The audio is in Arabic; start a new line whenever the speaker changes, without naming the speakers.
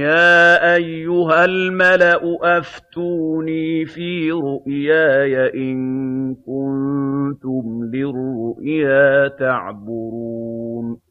يَا أَيُّهَا الْمَلَأُ أَفْتُونِي فِي رُؤْيَايَ إِن كُنتُمْ لِلرُّؤْيَا تَعْبُرُونَ.